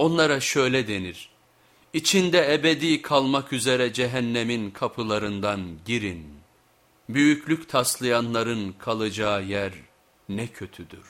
Onlara şöyle denir, İçinde ebedi kalmak üzere cehennemin kapılarından girin. Büyüklük taslayanların kalacağı yer ne kötüdür.